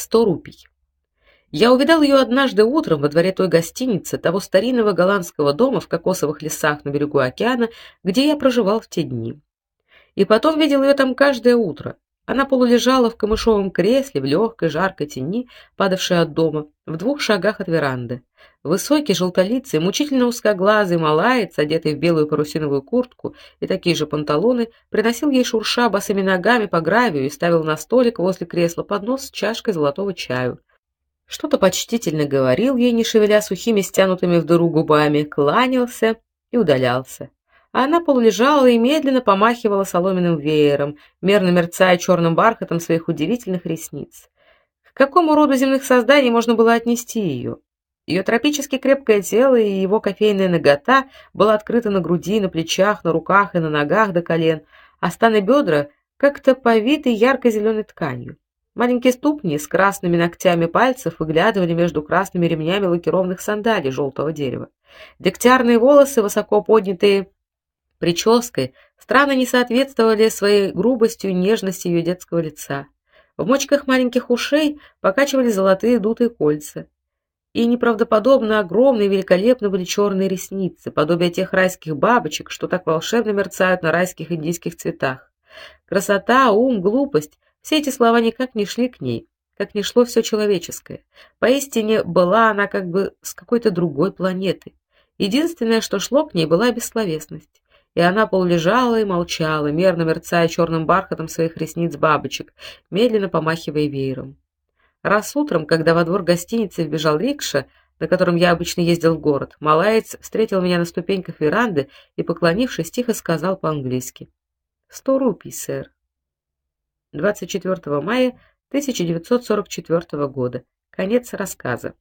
Сто рупий. Я увидал ее однажды утром во дворе той гостиницы, того старинного голландского дома в кокосовых лесах на берегу океана, где я проживал в те дни. И потом видел ее там каждое утро. Она полулежала в камышовом кресле в легкой жаркой тени, падавшей от дома, в двух шагах от веранды. Высокий, желтолицый, мучительно узкоглазый малаец, одетый в белую парусиновую куртку и такие же панталоны, приносил ей шурша босыми ногами по гравию и ставил на столик возле кресла поднос с чашкой золотого чаю. Что-то почтительно говорил ей, не шевеля сухими стянутыми в дыру губами, кланялся и удалялся. Она полулежала и медленно помахивала соломенным веером, мерно мерцая черным бархатом своих удивительных ресниц. К какому роду земных созданий можно было отнести ее? Ее тропически крепкое тело и его кофейная нагота была открыта на груди, на плечах, на руках и на ногах до колен, а станы бедра как-то повиты ярко зеленой тканью. Маленькие ступни с красными ногтями пальцев выглядывали между красными ремнями лакированных сандалий желтого дерева. Дегтярные волосы, высоко поднятые прической, странно не соответствовали своей грубостью и нежности ее детского лица. В мочках маленьких ушей покачивались золотые дутые кольца. И неправдоподобно огромные и великолепны были черные ресницы, подобие тех райских бабочек, что так волшебно мерцают на райских индийских цветах. Красота, ум, глупость все эти слова никак не шли к ней, как не шло все человеческое. Поистине была она как бы с какой-то другой планеты. Единственное, что шло к ней, была бессловесность. И она полулежала и молчала, мерно мерцая черным бархатом своих ресниц бабочек, медленно помахивая веером. Раз утром, когда во двор гостиницы вбежал рикша, на котором я обычно ездил в город, малаец встретил меня на ступеньках веранды и, поклонившись, тихо сказал по-английски: «Сто рупий, сэр». 24 мая 1944 года. Конец рассказа.